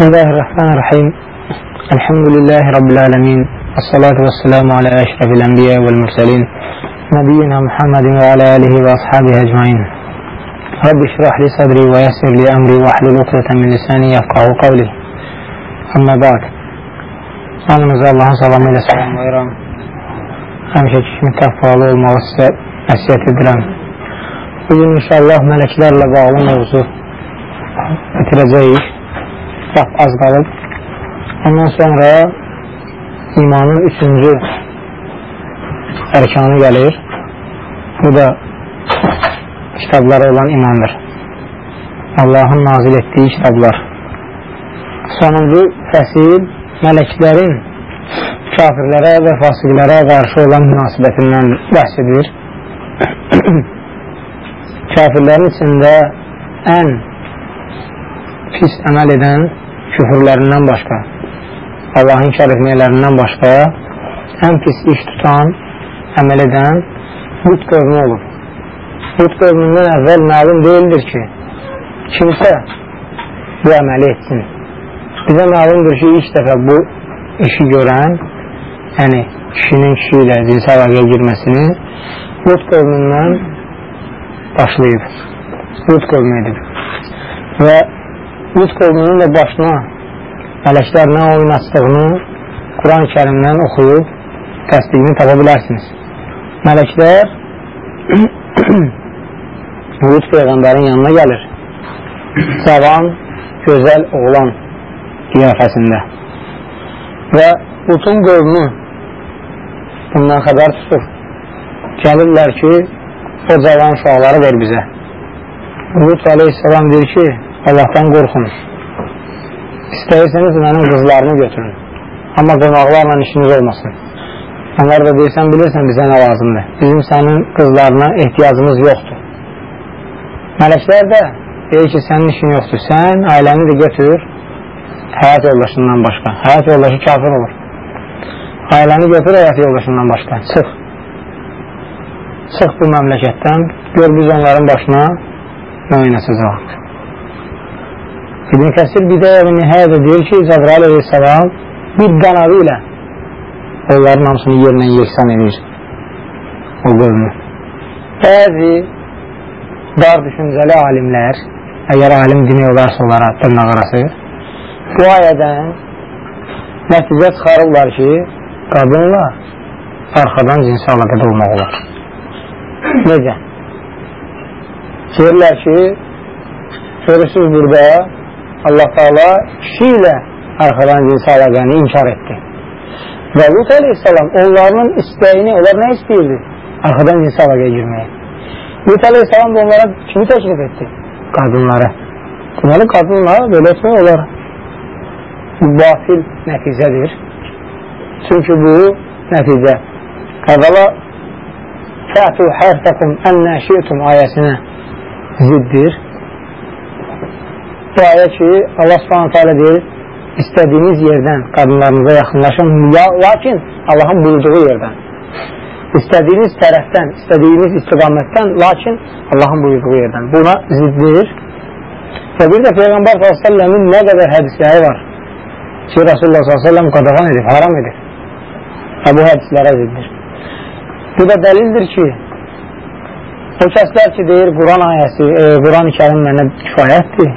بسم الله الرحمن الرحيم الحمد لله رب العالمين الصلاة والسلام على أشرف الأنبياء والمرسلين نبينا محمد وعلى آله وأصحابه أجمعين رب اشرح لي صدري ويسر لي أمري واحلل عقدة من لساني يفقه قولي أما بعد Hamınıza Allahın salamı ilə salamlayıram. Həmişəki kimi təqvalı olmağı sizə əsiyət edirəm. Bugün inşallah mələklərlə bağlı mövzu bitirəcəyik. Laf az qalıb. Ondan sonra imanın üçüncü ərkanı gəlir. Bu da kitablara olan imandır. Allahın nazil etdiyi kitablar. Sonuncu fəsil mələklərin kafirlərə və fasiqlərə qarşı olan münasibətindən bəhs edir. Kafirlərin içində ən pis əməl edən küfürlərindən başqa, Allahın inkar etməklərindən başqa ən pis iş tutan, əməl edən Hud qövmü olur. Hud qövmündən əvvəl məlum deyildir ki, kimsə bu əməli etsin. Bizə məlumdur ki, ilk dəfə bu işi görən, yəni kişinin kişi ilə cinsi əlaqəyə girməsini Hud qövmündən başlayıb. Hud qövmü edib. Və Hud qövmünün də başına mələklərlə oyun açdığını Quran-ı kərimdən oxuyub təsdiqini tapa bilərsiniz. Mələklər Hud Peyğəmbərin yanına gəlir. Cavan, gözəl oğlan qiyafəsində və Hudun qövmü bundan xəbər tutur. Gəlirlər ki, o cavan uşaqları ver bizə. Hud aleyhissalam deyir ki, Allahdan qorxun. İstəyirseniz mənim qızlarını götürün. Amma qonaqlarla işiniz olmasın. Onlar da deyirsən, bilirsən bizə nə lazımdır. Bizim sənin qızlarına ehtiyacımız yoxdur. Mələklər də deyir ki, sənin işin yoxdur. Sən ailəni də götür, həyat yoldaşından başqa. Həyat yoldaşı kafir olur. Ailəni götür həyat yoldaşından başqa. Çıx. Çıx bu məmləkətdən. Gör biz onların başına müəyyənəsiz İbn Kəsir Bidəyə və Nihayədə deyir ki, Cəbrail aleyhissalam bir qanadı ilə onların hamısını yerinə yeksan edir o qövmü. Bəzi dar düşüncəli alimlər, əgər alim demək olarsa onlara dırnaq arası, bu ayədən nəticə çıxarırlar ki, qadınla arxadan cinsi əlaqədə olmaq olar. Necə? Deyirlər ki, görürsünüz burada Allah Teala kişi ilə arxadan cinsi əlaqəni inkar etdi. Və Lut aleyhissalam onların istəyini, onlar nə istəyirdi? Arxadan cinsi əlaqəyə girməyə. Lut aleyhissalam onlara kimi təklif etdi? Qadınlara. Deməli, qadınla belə etmək olar. Bu batil nəticədir. Çünki bu nəticə əvvəla Fətu hərtəkum ənnə şi'tum ayəsinə ziddir. Bu ayə ki, Allah subhanətə alə deyir, istədiyiniz yerdən qadınlarınıza yaxınlaşın, ya, lakin Allahın buyurduğu yerdən. İstədiyiniz tərəfdən, istədiyiniz istiqamətdən, lakin Allahın buyurduğu yerdən. Buna ziddir. Və bir də Peyğəmbər s.ə.v-in nə qədər hədisləri var ki, Rasulullah s.ə.v qadağan edib, haram edib. Və bu hədislərə ziddir. Bu da dəlildir ki, o kəslər ki, deyir, Quran ayəsi, e, Quran-ı kərim mənə kifayətdir,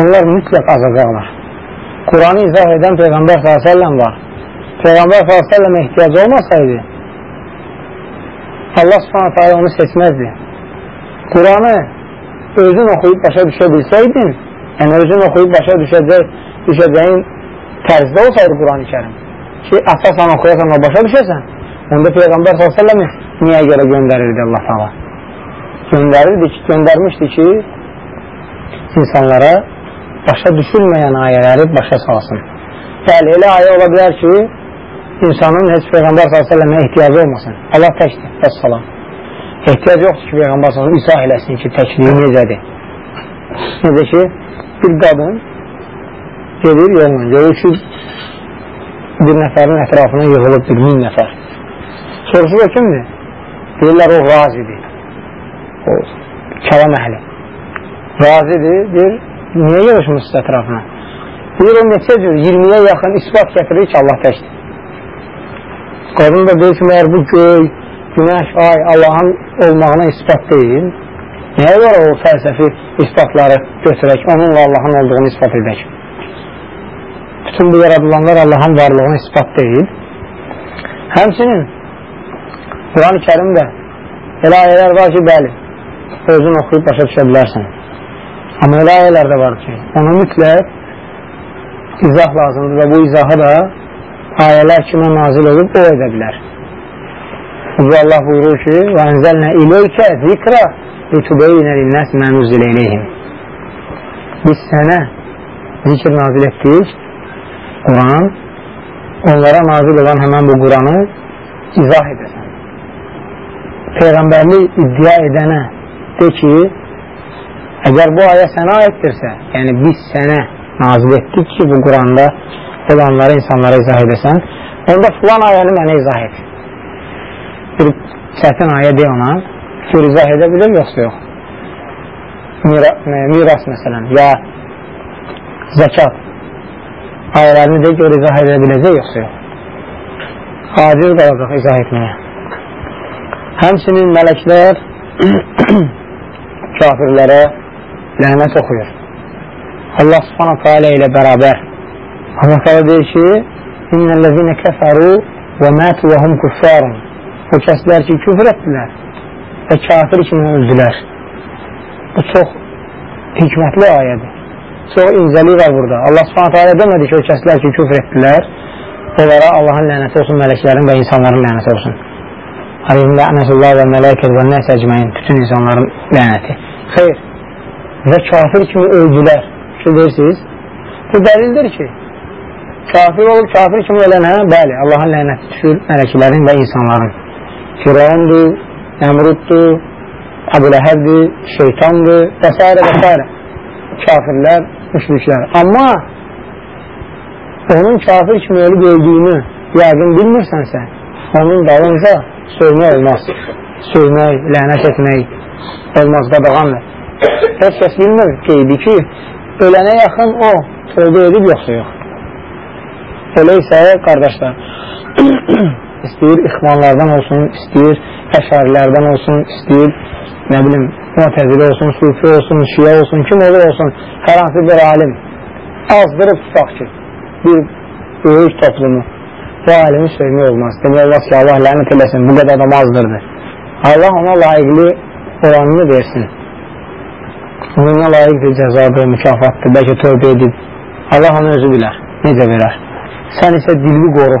onlar mütləq azacaqlar. Quranı izah edən Peyğəmbər s.ə.v var. Peyğəmbər s.ə.və ehtiyac olmasaydı, Allah s.ə.v onu seçməzdi. Quranı özün oxuyub başa düşə bilsəydin, yəni özün oxuyub başa düşəcək, düşəcəyin tərzdə olsaydı Quran-ı kərim, ki, əsasən oxuyasan və başa düşəsən, onda Peyğəmbər s.ə.v niyə görə göndərirdi Allah s.ə.v? Göndərirdi ki, göndərmişdi ki, insanlara başa düşülməyən ayələri başa salsın. Bəli, elə ayə ola bilər ki, insanın heç Peyğəmbər s.ə.və ehtiyacı olmasın. Allah təkdir, bəs salam. Ehtiyac yoxdur ki, Peyğəmbər s.ə.və izah eləsin ki, təkliyi necədir. Necə ki, bir qadın gedir yolla, görür ki, bir nəfərin ətrafına yığılıb bir min nəfər. Soruşur o kimdir? Deyirlər, o razidir. O, kəlam əhli. Razidir, deyir, niyə yığışmışsınız ətrafına? Deyir, o neçə cür, 20-yə yaxın ispat gətirir ki, Allah təkdir. Qadın da deyir ki, məyər bu göy, günəş, ay Allahın olmağına ispat deyil. Nəyə görə o fəlsəfi isbatları götürək, onunla Allahın olduğunu ispat edək? Bütün bu yaradılanlar Allahın varlığına ispat deyil. Həmçinin Quran-ı Kerimdə elə ayələr var ki, bəli, özün oxuyub başa düşə bilərsən. Amma elə ayələr də var ki, ona mütləq izah lazımdır və bu izahı da ayələr kimə nazil olub, o edə bilər. Bu Allah buyurur ki, وَاَنْزَلْنَا اِلَيْكَ ذِكْرَ لِتُبَيِّنَ لِلنَّاسِ مَا نُزِّلَ اِلَيْهِمْ Biz sənə zikr nazil etdik, Quran, onlara nazil olan həmən bu Quranı izah edəsən. Peyğəmbərlik iddia edənə de ki, əgər bu ayə sənə aiddirsə, yəni biz sənə nazil etdik ki, bu Quranda olanları insanlara izah edəsən, onda filan ayəni mənə izah et. Bir çətin ayə de ona, gör izah edə bilir, yoxsa yox. Mira, miras məsələn, ya zəkat ayələrini də gör izah edə biləcək, yoxsa yox. Aciz qalacaq izah etməyə. Həmçinin mələklər kafirlərə lənət oxuyur. Allah subhanahu teala ilə bərabər Allah teala deyir ki İnnəl-ləzinə kəfəru və mətu və hum küffarun O kəslər ki, küfür etdilər və kafir kimi öldülər. Bu çox hikmətli ayədir. Çox incəlik var burada. Allah subhanahu teala demədi ki, o kəslər ki, küfür etdilər onlara Allahın lənəti olsun, mələklərin və insanların lənəti olsun. Aleyhim lənətullah və mələkət və nəsə əcməyin bütün insanların lənəti. Xeyr. Və kafir kimi öldülər. Fikir deyirsiniz? Bu dəlildir ki, kafir olub kafir kimi ölənə, bəli, Allahın lənəti düşür mələklərin və insanların. Firavundur, Əmruddur, Əbuləhəbdir, şeytandır və s. və s. Kafirlər, müşriklər. Amma onun kafir kimi ölüb öldüyünü yəqin bilmirsənsə, onun dalınca söymək olmaz. Söymək, lənət etmək olmaz, qadağandır. Heç kəs bilmir qeybi ki, ölənə yaxın o tövbə edib yoxsa yox. Elə isə qardaşlar, istəyir ixvanlardan olsun, istəyir əşarilərdən olsun, istəyir nə bilim, mütəzili olsun, sufi olsun, şiyə olsun, kim olur olsun, hər hansı bir alim azdırıb tutaq ki, bir böyük toplumu bu alimi söymək olmaz. Demək olmaz ki, Allah lənət eləsin, bu qədər adam azdırdı. Allah ona layiqli oranını versin. Ona layiqdir cəzadır, mükafatdır, bəlkə tövbə edib. Allah onu özü bilər, necə verər. Sən isə dilini qoru.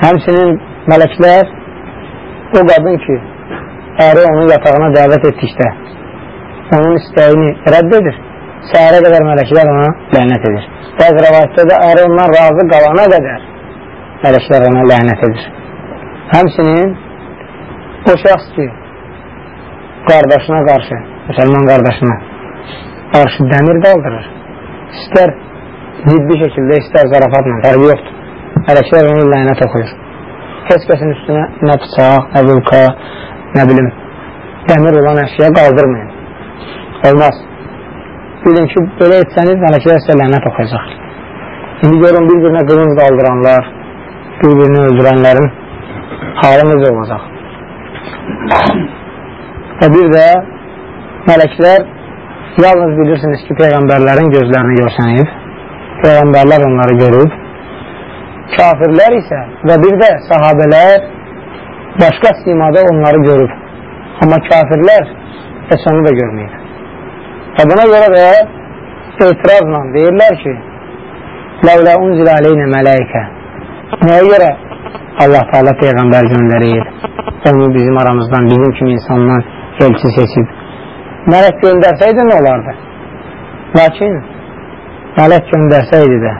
Həmçinin mələklər o qadın ki, əri onun yatağına dəvət etdikdə onun istəyini rədd edir. Səhərə qədər mələklər ona lənət edir. Bəzi rəvayətdə də əri ondan razı qalana qədər mələklər ona lənət edir. Həmçinin o şəxs ki, qardaşına qarşı, müsəlman qardaşına qarşı dəmir qaldırır. İstər ciddi şəkildə, istər zarafatla, fərqi yoxdur. Mələklər onu lənət oxuyur. Heç kəsin üstünə nə bıçaq, nə vulka, nə bilim, dəmir olan əşya qaldırmayın. Olmaz. Bilin ki, belə etsəniz, mələklər sizə lənət oxuyacaq. İndi görün, bir-birinə qılınc qaldıranlar, bir-birini öldürənlərin halı necə olacaq? Və bir də mələklər yalnız bilirsiniz ki, Peyğəmbərlərin gözlərini görsənib, Peyğəmbərlər onları görüb, kafirlər isə və bir də sahabələr başqa simada onları görüb. Amma kafirlər heç onu da görməyib. Və buna görə də etirazla deyirlər ki, Ləvlə unzilə aleynə mələkə Nəyə görə Allah Teala Peyğəmbər göndərir? Onu bizim aramızdan, bizim kimi insandan elçi seçib. Mələk göndərsəydi nə olardı? Lakin mələk göndərsəydi də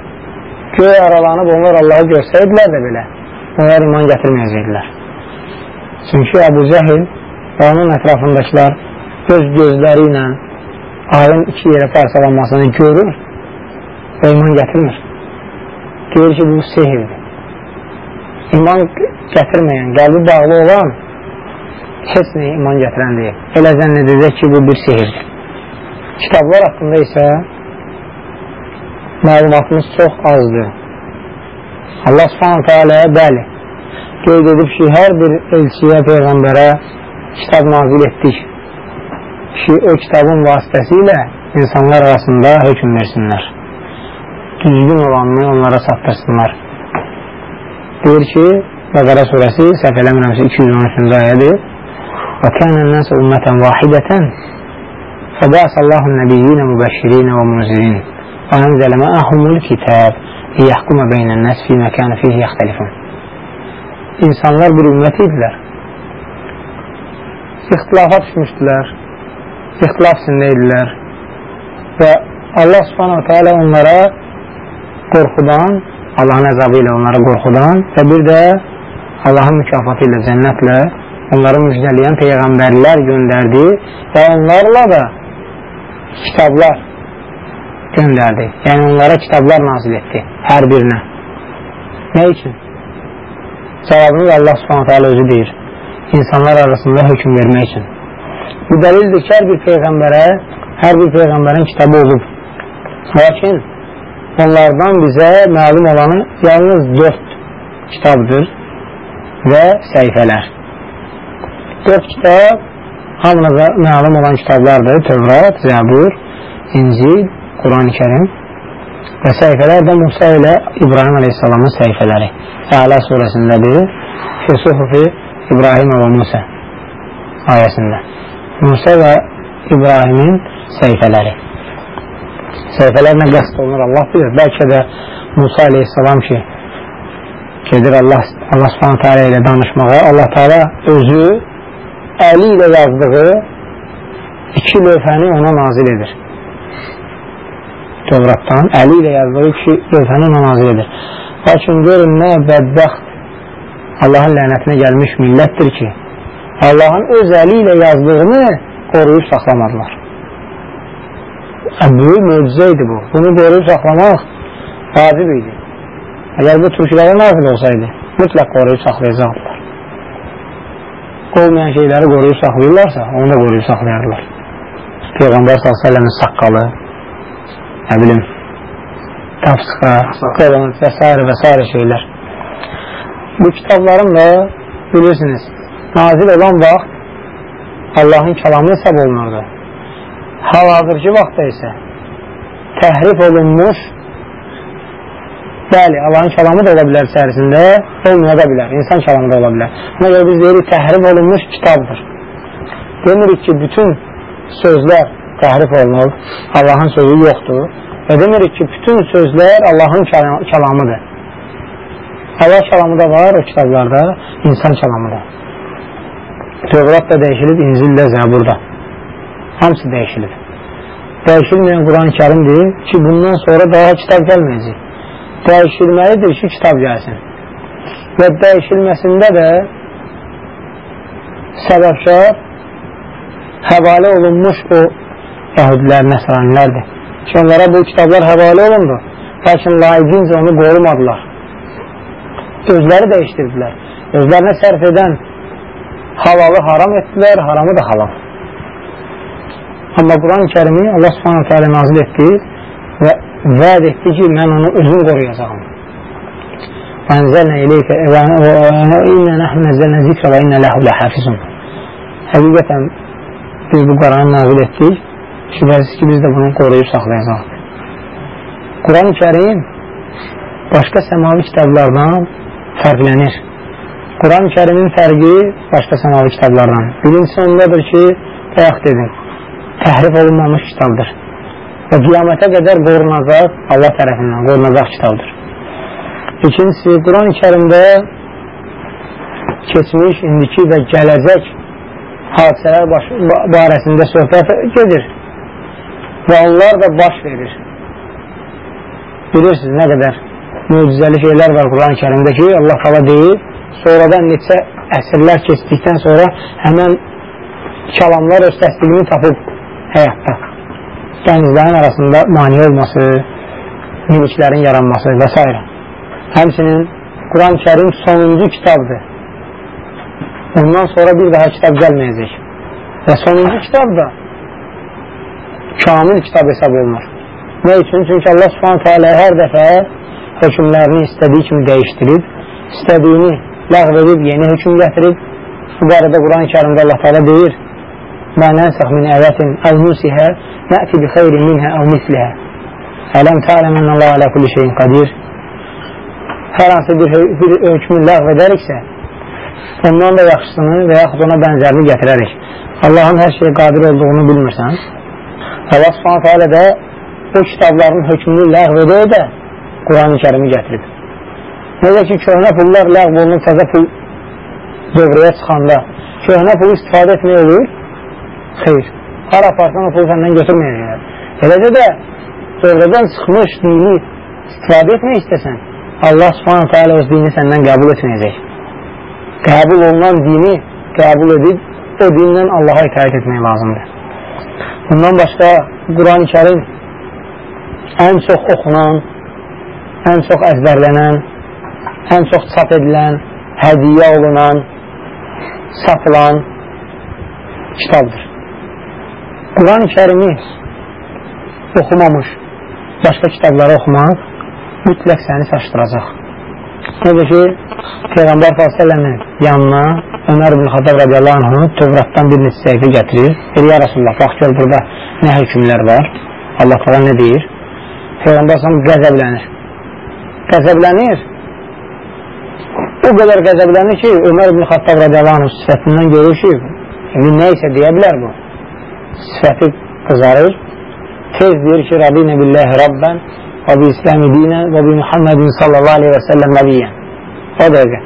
göy aralanıb onlar Allahı görsəydilər də belə onlar iman gətirməyəcəklər. Çünki Əbu Cəhil və onun ətrafındakılar göz gözləri ilə ayın iki yerə parçalanmasını görür və iman gətirmir. Deyir ki, bu sehirdir. İman gətirməyən, qəlbi bağlı olan heç nəyə iman gətirən deyil. Elə zənn edəcək ki, bu bir sehirdir. Kitablar haqqında isə məlumatımız çox azdır. Allah subhanətə alə bəli, qeyd edib ki, hər bir elçiyə, peyğəmbərə kitab nazil etdik ki, o kitabın vasitəsilə insanlar arasında hökum versinlər. Düzgün olanını onlara çatdırsınlar. Deyir ki, Bəqara surəsi səhv eləmirəmsə 213-cü ayədir. Və kənən nəsə ümmətən vahidətən فبعث الله النبيين مبشرين ومنذرين وأنزل معهم الكتاب ليحكم بين الناس فيما كان فيه يختلفون İnsanlar bir ümmət idilər. İxtilafa düşmüşdülər. İxtilaf içində idilər. Və Allah subhanahu teala onlara qorxudan, Allahın əzabı ilə onlara qorxudan və bir də Allahın mükafatı ilə cənnətlə onları müjdələyən peyğəmbərlər göndərdi və onlarla da kitablar göndərdi. Yəni onlara kitablar nazil etdi hər birinə. Nə üçün? Cavabını Allah subhanətə alə özü deyir. İnsanlar arasında hökum vermək üçün. Bu dəlildir ki, hər bir peyğəmbərə, hər bir peyğəmbərin kitabı olub. Lakin onlardan bizə məlum olanı yalnız dörd kitabdır və səhifələr. Dörd kitab hamınıza məlum olan kitablardır. Tövrat, Zəbur, İncil, Quran-ı Kerim və səhifələr də Musa ilə İbrahim Aleyhisselamın səhifələri. Əla surəsindədir. Füsuhufi İbrahim və Musa ayəsində. Musa və İbrahimin səhifələri. Səhifələr nə qəst olunur Allah bilir. Bəlkə də Musa Aleyhisselam ki, gedir Allah, Allah subhanətə alə ilə danışmağa. Allah Teala özü əli ilə yazdığı iki lövhəni ona nazil edir. Tövratdan əli ilə yazdığı iki lövhəni ona nazil edir. Lakin görün nə bədbəxt Allahın lənətinə gəlmiş millətdir ki, Allahın öz əli ilə yazdığını qoruyub saxlamadılar. Böyük möcüzə idi bu. Bunu qoruyub saxlamaq vacib idi. Əgər bu türklərə nazil olsaydı, mütləq qoruyub saxlayacaqdılar olmayan şeyləri qoruyub saxlayırlarsa, onu da qoruyub saxlayarlar. Peyğəmbər s.ə.v-in saqqalı, nə bilim, tafsıqa, qılınç və s. və s. şeylər. Bu kitabların da bilirsiniz, nazil olan vaxt Allahın kəlamı hesab olunurdu. Hal-hazırki vaxtda isə təhrif olunmuş Bəli, Allahın kəlamı da ola bilər içərisində, olmaya da bilər, insan kəlamı da ola bilər. Buna görə biz deyirik, təhrif olunmuş kitabdır. Demirik ki, bütün sözlər təhrif olunur, Allahın sözü yoxdur və demirik ki, bütün sözlər Allahın kəlamıdır. Allah kəlamı da var o kitablarda, insan kəlamı da. Tövrat da dəyişilib, İncil də, Zəbur da. Hamısı dəyişilib. Dəyişilməyən Quran-ı Kerimdir ki, bundan sonra daha kitab gəlməyəcək dəyişilməlidir ki, kitab gəlsin. Və dəyişilməsində də səbəbkar həvalə olunmuş o yəhudilər, nəsranilərdir. Ki, onlara bu kitablar həvalə olundu. Lakin layiqincə onu qorumadılar. Özləri dəyişdirdilər. Özlərinə sərf edən halalı haram etdilər, haramı da halal. Amma Quran-ı kərimi Allah subhanətə alə nazil etdi və vəd etdi ki, mən onu özüm qoruyacağam. Fənzəlnə eləyikə və innə nəhnu nəzəlnə zikrə və innə ləhu ləhəfizun. Həqiqətən biz bu Quranı nazil etdik, şübhəsiz ki, biz də bunu qoruyub saxlayacaq. Quran-ı Kerim başqa səmavi kitablardan fərqlənir. Quran-ı Kərimin fərqi başqa səmavi kitablardan. Birincisi ondadır ki, bayaq dedim, təhrif olunmamış kitabdır və qiyamətə qədər qorunacaq Allah tərəfindən qorunacaq kitabdır. İkincisi, Quran-ı kərimdə keçmiş, indiki və gələcək hadisələr baş, barəsində söhbət gedir və onlar da baş verir. Bilirsiniz nə qədər möcüzəli şeylər var Quran-ı kərimdə ki, Allah qala deyir, sonradan neçə əsrlər keçdikdən sonra həmən kəlamlar öz təsdiqini tapıb həyatda dənizlərin arasında mani olması, miniklərin yaranması və s. Həmçinin Quran-ı Kerim sonuncu kitabdır. Ondan sonra bir daha kitab gəlməyəcək. Və sonuncu kitab da kamil kitab hesab olunur. Nə üçün? Çünki Allah subhanətə alə hər dəfə hökmlərini istədiyi kimi dəyişdirib, istədiyini ləğv edib, yeni hökm gətirib. Bu barədə Quran-ı kərimdə Allah təala deyir: "Mə nənsəx min ayatin əv nusihə nə'ti bi xeyrin minhə əv mislihə." Ələm tə'ləm ennəllahu alə kulli şeyin qadir. Hər hansı bir, bir hökmü ləğv edəriksə, ondan da yaxşısını və yaxud ona bənzərini gətirərik. Allahın hər şeyə qadir olduğunu bilmirsən. Allah subhanətə alə də o kitabların hökmünü ləğv edə də Quran-ı kərimi gətirib. Necə ki, köhnə pullar ləğv olunub, təzə pul dövrəyə çıxanda köhnə pulu istifadə etmək olur? Xeyr. Har aparsan o pulu səndən götürməyəcəklər. Eləcə də dövrədən çıxmış dini istifadə etmək istəsən, Allah subhanətə alə öz dini səndən qəbul etməyəcək. Qəbul olunan dini qəbul edib, o dindən Allaha itaət etmək lazımdır. Bundan başqa Quran-ı kərim ən çox oxunan, ən çox əzbərlənən, ən çox çap edilən, hədiyə olunan, satılan kitabdır. Quran-ı kərimi oxumamış, başqa kitabları oxumaq mütləq səni çaşdıracaq. Necə ki, Peyğəmbər s.ə.v-in yanına Ömər ibn Xatab radiyallahu anhu Tövratdan bir neçə səhifə gətirir. Deyir, ya Rasulullah, bax gör burada nə hökümlər var. Allah falan nə deyir? Peyğəmbər s.ə.v qəzəblənir. Qəzəblənir. O qədər qəzəblənir ki, Ömər ibn Xattab radiyallahu anh sifətindən görür ki, indi nə isə deyə bilər bu. Sifəti qızarır. Tez deyir ki, Rabinə billəhi Rabban və bi İslami dinə və bi Muhammedin sallallahu aleyhi və səlləm nəbiyyən. O dəqiqə.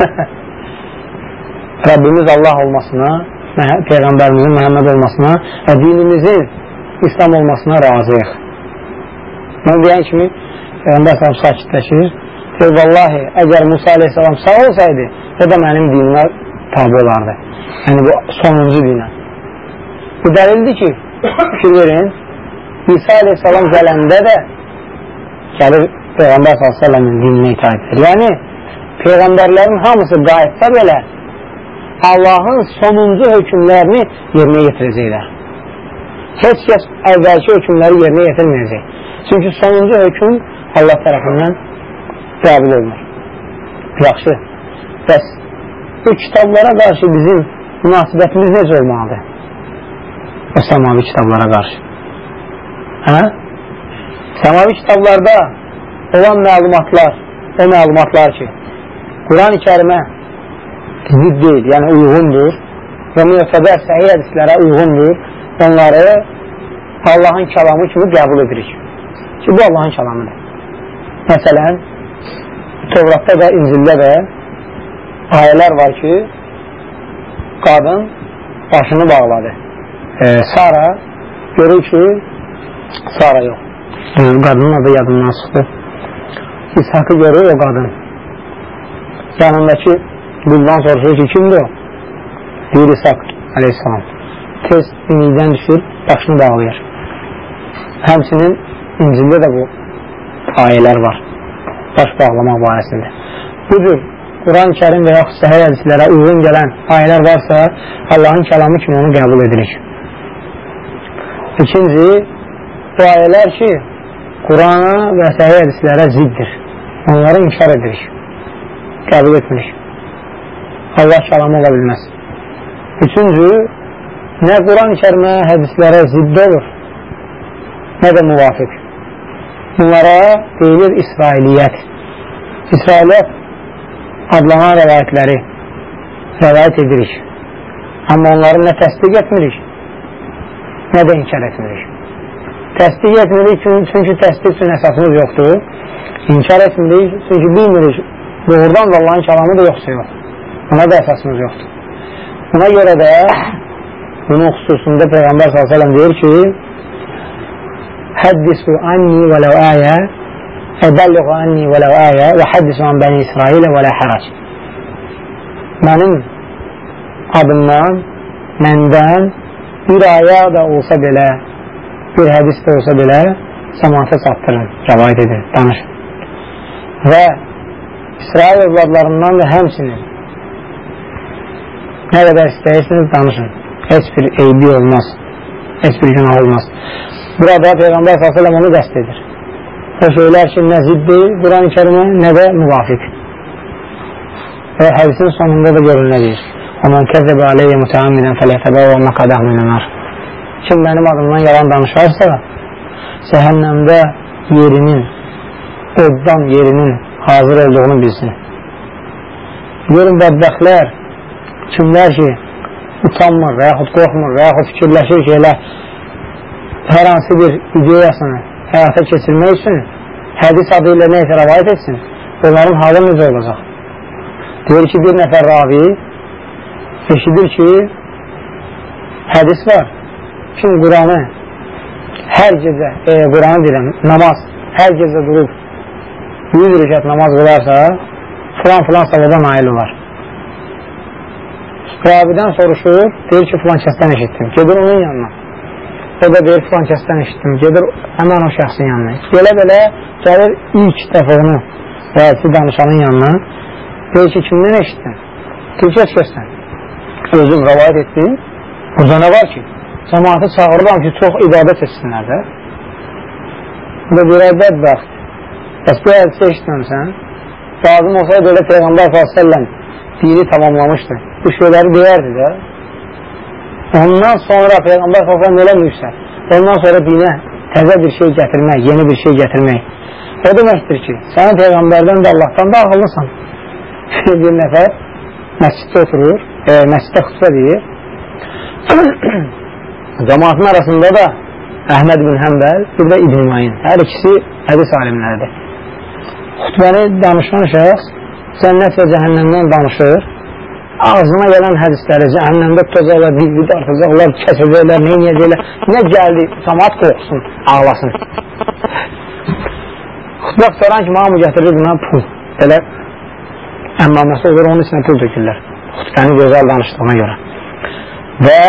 Rəbbimiz Allah olmasına, Peyğəmbərimizin Məhəmməd olmasına və dinimizin İslam olmasına razıyıq. Mən deyən kimi Peyğəmbər səhəm sakitləşir. Deyir, vallahi, əgər Musa aleyhissalam sağ olsaydı, o da mənim dinimə tabi olardı. Yəni, bu sonuncu dinə. Bu dəlildir ki, fikir verin, İsa aleyhissalam gələndə də gəlir Peyğəmbər s.ə.v-in dininə itaət edir. Yəni, Peyğəmbərlərin hamısı qayıtsa belə, Allahın sonuncu hökmlərini yerinə yetirəcəklər. Heç kəs əvvəlki hökmləri yerinə yetirməyəcək. Çünki sonuncu hökm Allah tərəfindən qəbul olunur. Yaxşı. Bəs bu kitablara qarşı bizim münasibətimiz necə olmalıdır? O səmavi kitablara qarşı. Hə? Səmavi kitablarda olan məlumatlar, o məlumatlar ki, Quran-ı kərimə zidd deyil, yəni uyğundur və müətəbər səhiyyə hədislərə uyğundur, onları Allahın kəlamı kimi qəbul edirik. Ki, bu Allahın kəlamıdır. Məsələn, Tövratda da, İncildə də ayələr var ki, qadın başını bağladı. E, Sara görür ki, Sara yox. E, qadının adı yadından çıxdı. İshakı görür o qadın. Yanındakı quldan soruşur ki, kimdir o? Deyir İshak aleyhissalam. Tez ümiddən düşür, başını bağlayır. Həmsinin İncildə də bu ayələr var. Baş bağlamaq barəsində. Bu cür Quran-ı kərim və yaxud səhər hədislərə uyğun gələn ayələr varsa, Allahın kəlamı kimi onu qəbul edirik. İkinci, bu ayələr ki, Qurana və səhər hədislərə ziddir. Onları inkar edirik. Qəbul etmirik. Allah kəlamı ola bilməz. Üçüncü, nə Quran-ı kərimə, hədislərə zidd olur, nə də müvafiq. Bunlara deyilir İsrailiyyət. İsrailiyyət adlanan rəvayətləri rəvayət edirik. Amma onları nə təsdiq etmirik, nə də inkar etmirik. Təsdiq etmirik çünki təsdiq üçün əsasımız yoxdur. İnkar etmirik çünki bilmirik doğrudan da Allahın kəlamı da yoxsa yox. Buna da əsasımız yoxdur. Buna görə də bunun xüsusunda Peyğəmbər s.ə.v deyir ki Həddisu anni və ləv əyə Əbəlliğu anni və ləv əyə və həddisu an bəni İsrailə və lə hərəc Mənim adımdan, məndən bir aya da olsa belə, bir hədis də olsa belə cəmaata çatdırın, rəvayət edin, danışın. Və İsrail övladlarından da həmsinin Nə qədər istəyirsiniz, danışın. Heç bir eybi olmaz. Heç bir günah olmaz. Burada Peyğəmbər s.ə.v onu qəst edir. O şeylər ki, nə ziddi Quran-ı kərimə, nə də müvafiq. Və hədisin sonunda da görülmədir. وَمَنْ كَذَّبَ عَلَيَّ مُتَعَمِّدًا فَلْيَتَبَوَّ مَقَدَهُ مِنَ النَّارِ Kim mənim adımdan yalan danışarsa, cəhənnəmdə yerinin, oddan yerinin hazır olduğunu bilsin. Görün, bədbəxtlər, kimlər ki, utanmır və yaxud qorxmur və yaxud fikirləşir ki, elə hər hansı bir ideyasını həyata keçirmək üçün hədis adı ilə nə isə rəvayət etsin, onların halı necə olacaq? Deyir ki, bir nəfər ravi eşidir ki, hədis var, kim Quranı hər gecə, e, Quranı deyirəm, namaz, hər gecə durub 100 rükət namaz qılarsa, filan filan savada nail olar. Ravidən soruşur, deyir ki, filan kəsdən eşitdim. Gedir onun yanına. O da deyir, filan kəsdən eşitdim. Gedir həmən o şəxsin yanına. Belə-belə gəlir ilk dəfə onu rəisi danışanın yanına. Deyir ki, kimdən eşitdin? Deyir ki, heç kəsdən. Özüm rəvayət etdim. Burada nə var ki? Cəmaatı çağırıram ki, çox ibadət etsinlər də. Bu da bir bədbəxt. Bəs bu hədisi eşitməmsən, lazım olsaydı belə Peyğəmbər s.ə.v dini tamamlamışdı. Bu şeyləri deyərdi də. Ondan sonra Peyğəmbər s.ə.v eləməyirsə, ondan sonra dinə təzə bir şey gətirmək, yeni bir şey gətirmək. O deməkdir ki, sənin Peyğəmbərdən də Allahdan da ağıllısan. bir nəfər məsciddə oturur, e, məsciddə xütbə deyir. Cəmaatın arasında da Əhməd bin Həmbəl, bir də İbn-i Mayin. Hər ikisi hədis alimləridir. Xütbəni danışan şəxs cənnət və cəhənnəmdən danışır. Ağzına gələn hədisləri cəhənnəmdə tutacaqlar, bir dartacaqlar, kəsəcəklər, nə inəyəcəklər. Nə gəldi, cəmat qorxsun, ağlasın. Xütbə soran ki, hamı gətirir buna pul. Belə əmmaməsi olur, onun içine pul dökürlər. Xütbəni gözəl danışdığına görə. Və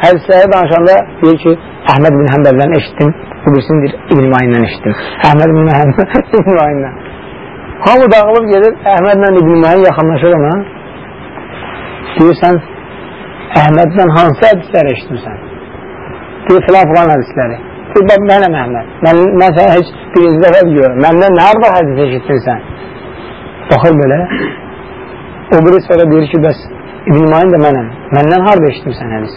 hədisləri danışanda deyir ki, Əhməd bin Həmbəldən eşitdim, bu birisini deyir, İbn-i Mayindən eşitdim. Əhməd bin Həmbəldən İbn-i Mayindən. Hamı dağılıb gedir, Əhmədlə İbn-i Mayin yaxınlaşır ona. Deyirsən, Əhməddən hansı hədisləri eşitmirsən? Deyir, filan filan hədisləri. Deyir, bax, mənəm Əhməd. Mən, mən sənə heç birinci dəfə görürüm. Məndən nə harada hədis eşitmirsən? Baxır belə. O biri sonra deyir ki, bəs İbn-i Mayin də mənəm. Məndən harada eşitmirsən hədis?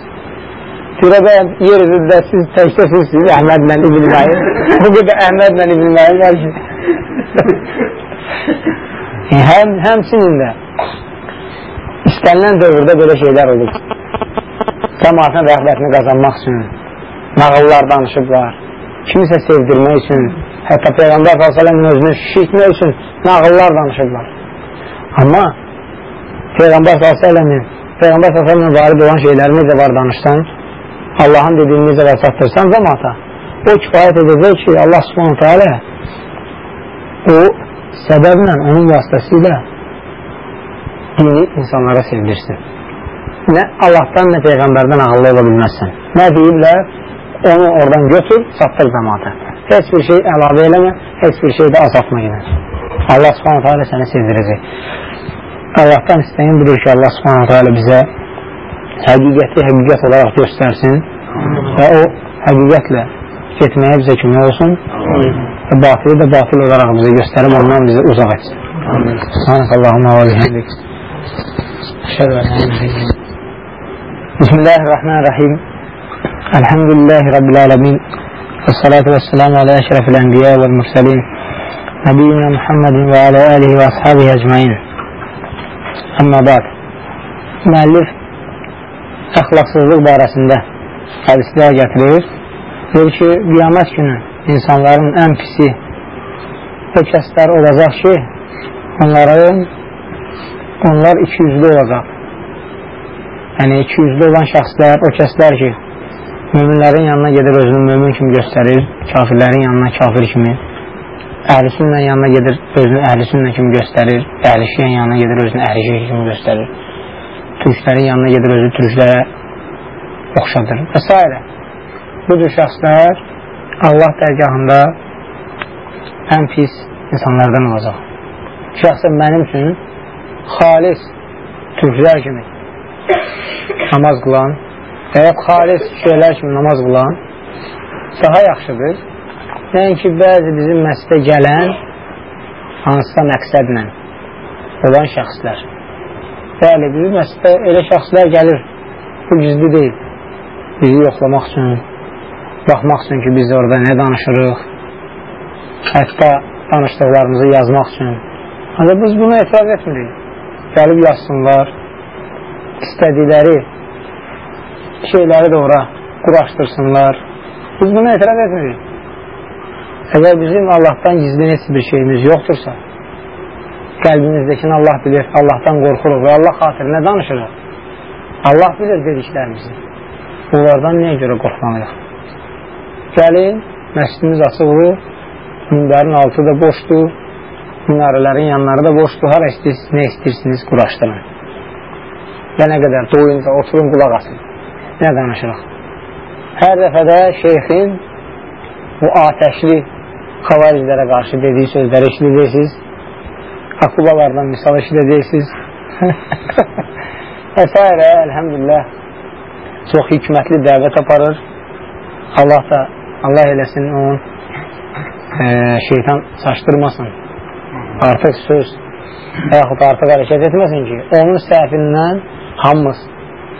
Deyir, bəyəm, yer üzrdə siz təkdə sizsiniz, Əhmədlə İbn-i Mayin. Bu qədər Əhmədlə İbn-i Mayin var ki. həm, həmçinin də istənilən dövrdə belə şeylər olur. Cəmaatın rəğbətini qazanmaq üçün nağıllar danışıblar, kimisə sevdirmək üçün, hətta Peyğəmbər s.ə.v-in özünü şişirtmək üçün nağıllar danışıblar. Amma Peyğəmbər s.ə.v-in Peyğəmbər s.ə.v-in varid olan şeyləri necə var danışsan, Allahın dediyini necə var çatdırsan cəmaata, o kifayət edəcək ki, Allah s.ə.v o səbəblə, onun vasitəsilə dini insanlara sevdirsin. Nə Allahdan, nə Peyğəmbərdən ağıllı ola bilməzsən. Nə deyiblər, onu oradan götür, çatdır cəmaata. Heç bir şey əlavə eləmə, heç bir şey də azaltma yenə. Allah subhanətə alə səni sevdirəcək. Allahdan istəyin budur ki, Allah subhanətə alə bizə həqiqəti həqiqət olaraq göstərsin və o həqiqətlə getməyə bizə kimi olsun və batili də batil olaraq bizə göstərib ondan bizi uzaq etsin. Subhanək Allahumma və bihamdik. Şərvə Bismillahirrahmanirrahim. Elhamdülillahi Rabbil alemin. Və salatu və selamu alə əşrəfil ənbiyə və mürsəlin. Nəbiyyina Muhammedin və alə alihi və ashabihi əcmain. Amma ba'd. Müəllif əxlaqsızlıq barəsində hədislər gətirir. Deyir ki, qiyamət günü insanların ən pisi o kəslər olacaq ki, onların onlar iki yüzlü olacaq. Yəni, iki yüzlü olan şəxslər, o kəslər ki, müminlərin yanına gedir, özünü mümin kimi göstərir, kafirlərin yanına kafir kimi, əhlüsünlə yanına gedir, özünü əhlüsünlə kimi göstərir, əhlişiyən yanına gedir, özünü əhlişiyən kimi göstərir, türklərin yanına gedir, özü türklərə oxşadır və s. Bu cür şəxslər Allah dərgahında ən pis insanlardan olacaq. Şəxsən mənim üçün xalis türklər kimi namaz qılan və ya xalis şeylər kimi namaz qılan daha yaxşıdır. Nəinki bəzi bizim məsədə gələn hansısa məqsədlə olan şəxslər. Bəli, bizim məsədə elə şəxslər gəlir, bu gizli deyil. Bizi yoxlamaq üçün, baxmaq üçün ki, biz orada nə danışırıq, hətta danışdıqlarımızı yazmaq üçün. Ancaq biz bunu etiraz etmirik. Gəlib yazsınlar, istədikləri şeyləri də ora quraşdırsınlar. Biz bunu etiraz etmirik. Əgər bizim Allahdan gizli heç bir şeyimiz yoxdursa, qəlbimizdəkini Allah bilir, Allahdan qorxuruq və Allah xatirinə danışırıq. Allah bilir dediklərimizi. Bunlardan niyə görə qorxmalıyıq? Gəlin, məscidimiz açıqdır, minbərin altı da boşdur, minarələrin yanları da boşdur, hara istəyirsiniz, nə istəyirsiniz, quraşdırın. Və nə qədər doyunca oturun, qulaq asın. Nə danışırıq? Hər dəfədə şeyxin bu atəşli xavariclərə qarşı dediyi sözləri işləyəcəksiniz. Akubalardan misal işləyəcəksiniz. və s. Elhamdülillah çox hikmətli dəvət aparır. Allah da Allah eləsin onun e, şeytan saçdırmasın. Artıq söz və yaxud artıq hərəkət etməsin ki, onun səhvindən hamımız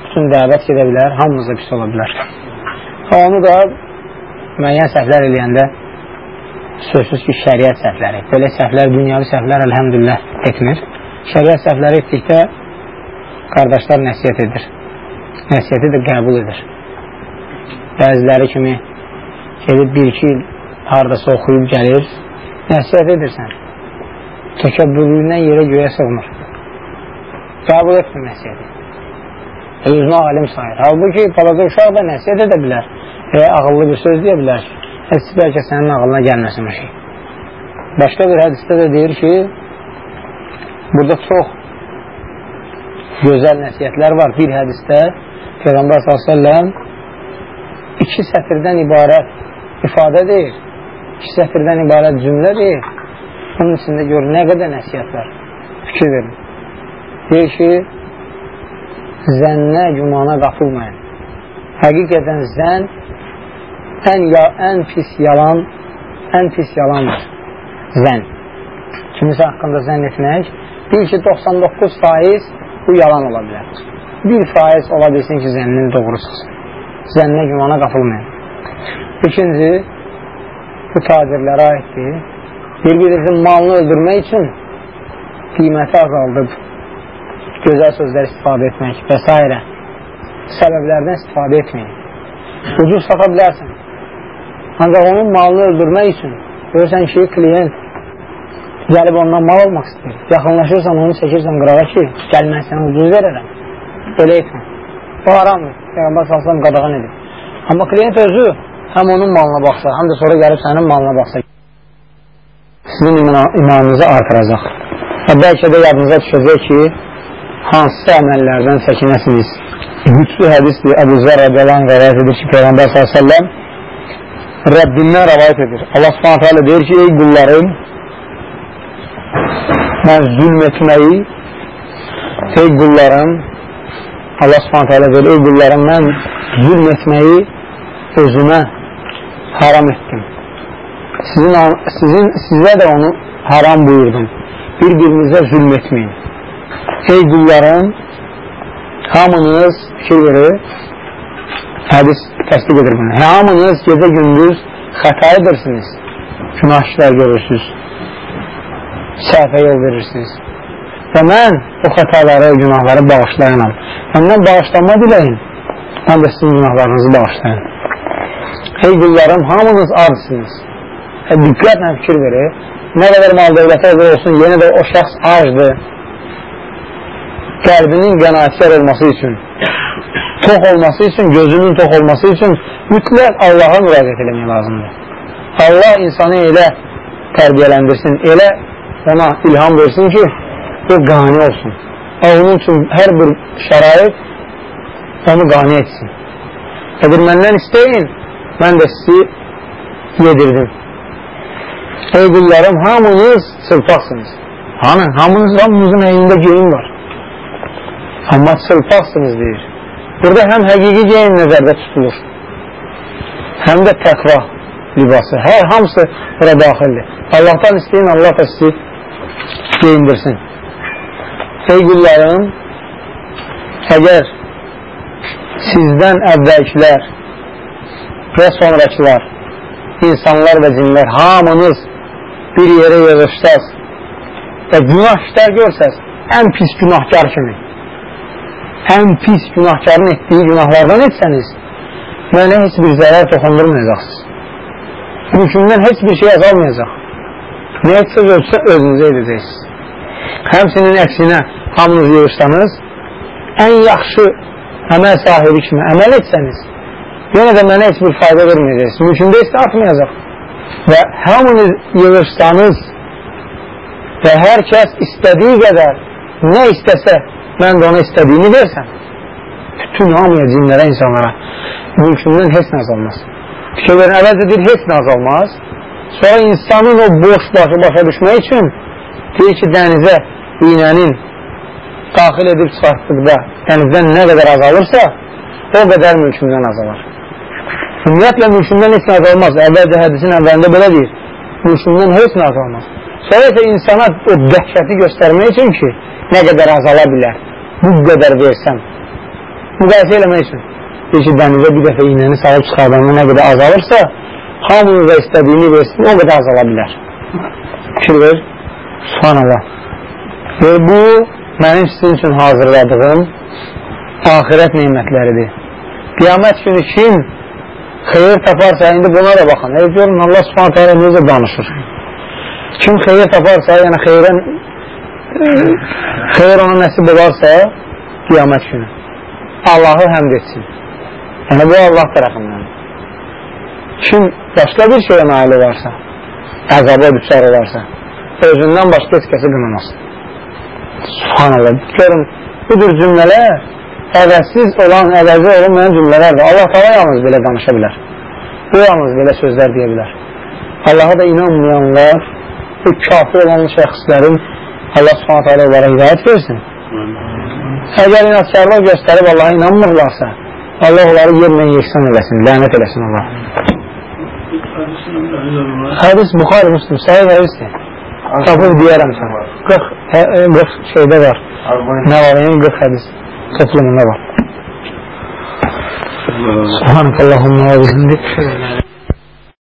bütün dəvət gedə bilər, hamımız da pis ola bilər. Onu da müəyyən səhvlər eləyəndə sözsüz ki, şəriət səhvləri. Belə səhvlər, dünyavi səhvlər əlhəmdülillah etmir. Şəriət səhvləri etdikdə qardaşlar nəsiyyət edir. Nəsiyyəti də qəbul edir. Bəziləri kimi gedib bir-iki il haradasa oxuyub gəlir, nəsiyyət edirsən. Təkəbbürlüyündən yerə göyə sığmır. Qəbul etmir nəsiyyəti. Özünü alim sayır. Halbuki balaca uşaq da nəsiyyət edə bilər. E, ağıllı bir söz deyə bilər ki, heç bəlkə sənin ağılına gəlməsin o şey. Başqa bir hədisdə də deyir ki, burada çox gözəl nəsiyyətlər var. Bir hədisdə Peyğəmbər s.ə.v iki sətirdən ibarət ifadə deyir. İki sətirdən ibarət cümlə deyir. Bunun içində gör, nə qədər nəsiyyət var. Fikir verin. Deyir ki, zənnə, cumana qapılmayın. Həqiqətən zənn ən, ən pis yalan, ən pis yalandır. Zən. Kimisə haqqında zənn etmək, bil ki, 99 faiz bu yalan ola bilər. 1 faiz ola bilsin ki, zənnin doğru çıxsın. Zənnə gümana qapılmayın. İkinci, bu tacirlərə aiddir. Bir-birinizin malını öldürmək üçün qiyməti azaldıb, gözəl sözlər istifadə etmək və s. səbəblərdən istifadə etməyin. Ucuz sata bilərsən. Ancaq onun malını öldürmək üçün görürsən ki, kliyent gəlib ondan mal almaq istəyir. Yaxınlaşırsan, onu çəkirsən qırağa ki, gəl mən sənə ucuz verərəm. Belə etmə. Bu haramdır. Peyğəmbər salsam qadağan edir. Amma kliyent özü həm onun malına baxsa, həm də sonra gəlib sənin malına baxsa, sizin imanınızı artıracaq. Və bəlkə də yadınıza düşəcək ki, hansısa əməllərdən çəkinəsiniz. Güclü hədisdir, Əbu Zər rədiyallahu rəvayət edir ki, Peyğəmbər s.ə.v Rəbbindən rəvayət edir. Allah subhanətə alə deyir ki, ey qullarım, mən zülm etməyi, ey qullarım, Allah subhanətə alə deyir, ey qullarım, mən zülm etməyi özümə haram etdim. Sizin, sizin, sizə də onu haram buyurdum. Bir-birinizə zülm etməyin. Ey qullarım, hamınız fikir verir, hədis təsdiq edir bunu. Hamınız gecə gündüz xəta edirsiniz, günah işlər görürsünüz, səhvə yol verirsiniz. Və mən o xətaları, o günahları bağışlayanam. Məndən bağışlanma diləyin, mən də sizin günahlarınızı bağışlayın. Ey qullarım, hamınız arzsınız. E, diqqətlə fikir verir. Nə qədər mal dövlətə olsun, yenə də o şəxs acdır. Qəlbinin qənaətkar olması üçün tox olması üçün, gözünün tox olması üçün mütləq Allaha müraciət eləmək lazımdır. Allah insanı elə tərbiyələndirsin, elə ona ilham versin ki, o qani olsun. Onun üçün hər bir şərait onu qani etsin. Edir məndən istəyin, mən də sizi yedirdim. Ey qullarım, hamınız çılpaqsınız. Hanı? Hamınız, hamınızın əyində geyim var. Amma çılpaqsınız deyir. Burada həm həqiqi geyim nəzərdə tutulur, həm də təqva libası. Hər hamısı bura daxildir. Allahdan istəyin, Allah da sizi geyindirsin. Ey qullarım, əgər sizdən əvvəlkilər və sonrakılar, insanlar və cinlər, hamınız bir yerə yığışsaz və günah işlər görsəz, ən pis günahkar kimi, ən pis günahkarın etdiyi günahlardan etsəniz, mənə heç bir zərər toxundurmayacaqsınız. Mümkündən heç bir şey azalmayacaq. Nə etsəz ölsə, özünüzə edəcəksiniz. Həmsinin əksinə hamınız yığışsanız, ən yaxşı əməl sahibi kimi əməl etsəniz, yenə də mənə heç bir fayda verməyəcəksiniz. Mümkündə isə artmayacaq. Və hamınız yığışsanız və hər kəs istədiyi qədər nə istəsə, mən də ona istədiyini versəm, bütün hamıya, cinlərə, insanlara mümkündən heç nə azalmaz. Fikir verin, əvvəlcə deyir, heç nə azalmaz. Sonra insanın o boş başı başa düşmək üçün deyir ki, dənizə iynənin daxil edib çıxartdıqda dənizdən nə qədər azalırsa, o qədər mülkündən azalar. Ümumiyyətlə, mülkündən heç nə azalmaz. Əvvəlcə hədisin əvvəlində belə deyir, mülkündən heç nə azalmaz. Sonra isə insana o dəhşəti göstərmək üçün ki, nə qədər azala bilər, bu qədər versəm, müqayisə eləmək üçün. Deyir ki, dənizə bir dəfə iynəni salıb çıxardanda nə qədər azalırsa, hamını da istədiyini versin, o qədər azala bilər. Fikir ver, subhanallah. Və bu, mənim sizin üçün hazırladığım ahirət neymətləridir. Qiyamət günü kim xeyir taparsa, indi buna da baxın. Ey, görün, Allah subhanətə alə necə danışır. Kim xeyir taparsa, yəni xeyrən xeyir ona nəsib olarsa, qiyamət günü Allahı həmd etsin. Yəni, bu Allah tərəfindən. Kim başqa bir şeyə nail olarsa, əzaba düşər olarsa, özündən başqa heç kəsi qınamasın. Subhanallah. Görün, budur cümlələr əvəzsiz olan, əvəzi olmayan cümlələrdir. Allah tala yalnız belə danışa bilər. Bu yalnız belə sözlər deyə bilər. Allaha da inanmayanlar, bu kafir olan şəxslərin Allah subhanət hələ onlara hidayət versin. Əgər inatkarlıq göstərib Allaha inanmırlarsa, Allah onları yerlə yeksan eləsin, lənət eləsin Allah. Hədis Buxari Müslüm, səhih hədisdir. Tapıb deyərəm sənə. 40, 40 şeydə var. Nə var? Yəni 40 hədis toplumunda var. Subhanakallahumma və bihamdik.